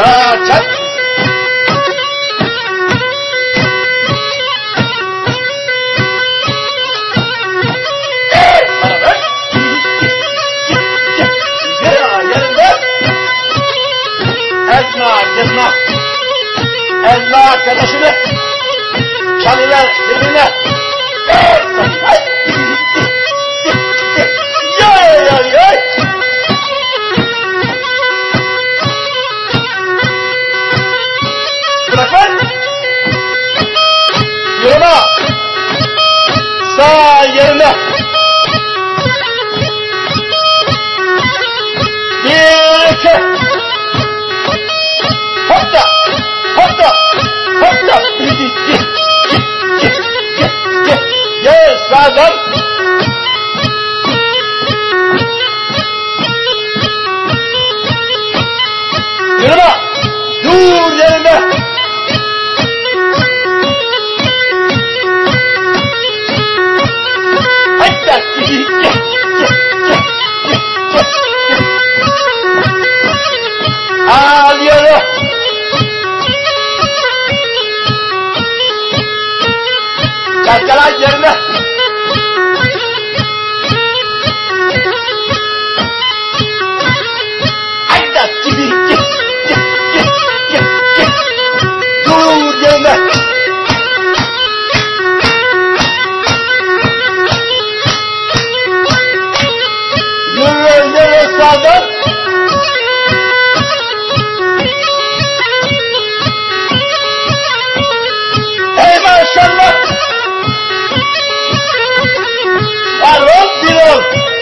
Ya, yanında. Esma, Esma. Esma arkadaşını. Çalılar birbirine. स्वागत। Go!